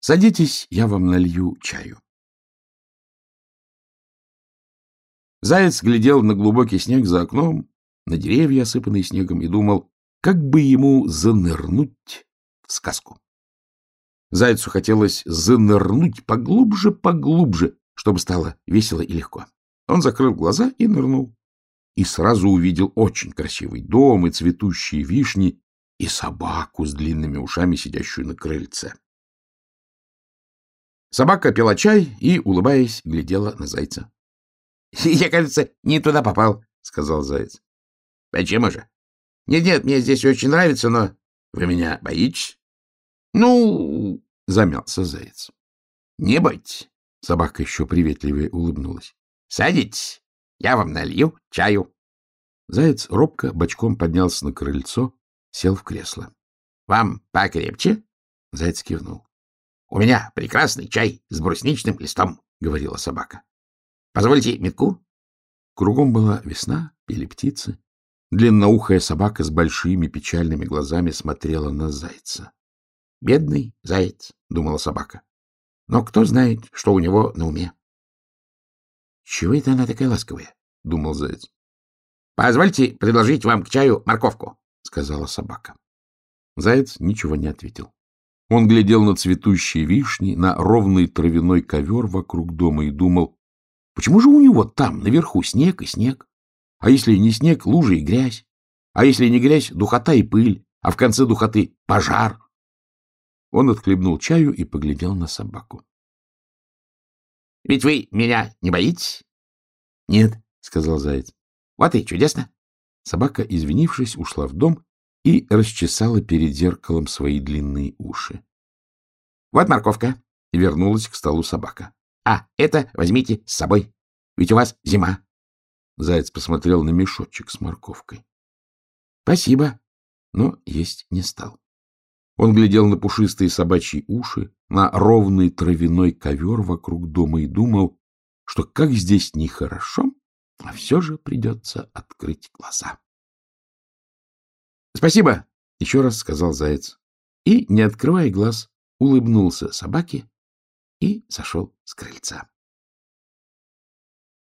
— Садитесь, я вам налью чаю. Заяц глядел на глубокий снег за окном, на деревья, осыпанные снегом, и думал, как бы ему занырнуть в сказку. Зайцу хотелось занырнуть поглубже-поглубже, чтобы стало весело и легко. Он закрыл глаза и нырнул. И сразу увидел очень красивый дом и цветущие вишни, и собаку с длинными ушами, сидящую на крыльце. Собака пила чай и, улыбаясь, глядела на зайца. — Я, кажется, не туда попал, — сказал заяц. — Почему же? Нет, — Нет-нет, мне здесь очень нравится, но вы меня боитесь? — Ну, — замялся заяц. — Не бойтесь. Собака еще приветливее улыбнулась. — Садитесь, я вам налью чаю. Заяц робко бочком поднялся на крыльцо, сел в кресло. — Вам покрепче? — Заяц кивнул. — У меня прекрасный чай с брусничным листом, — говорила собака. — Позвольте метку? Кругом была весна, пели птицы. Длинноухая собака с большими печальными глазами смотрела на зайца. — Бедный заяц, — думала собака. — Но кто знает, что у него на уме? — Чего это она такая ласковая? — думал заяц. — Позвольте предложить вам к чаю морковку, — сказала собака. Заяц ничего не ответил. Он глядел на цветущие вишни, на ровный травяной ковер вокруг дома и думал, почему же у него там, наверху, снег и снег? А если не снег, лужи и грязь? А если не грязь, духота и пыль, а в конце духоты — пожар? Он отхлебнул чаю и поглядел на собаку. — Ведь вы меня не боитесь? — Нет, — сказал заяц. — Вот и чудесно. Собака, извинившись, ушла в дом и расчесала перед зеркалом свои длинные уши. — Вот морковка. Вернулась к столу собака. — А, это возьмите с собой, ведь у вас зима. Заяц посмотрел на мешочек с морковкой. — Спасибо, но есть не стал. Он глядел на пушистые собачьи уши, на ровный травяной ковер вокруг дома и думал, что как здесь нехорошо, а все же придется открыть глаза. — Спасибо, — еще раз сказал заяц. И, не открывая глаз, улыбнулся собаке и сошел с крыльца.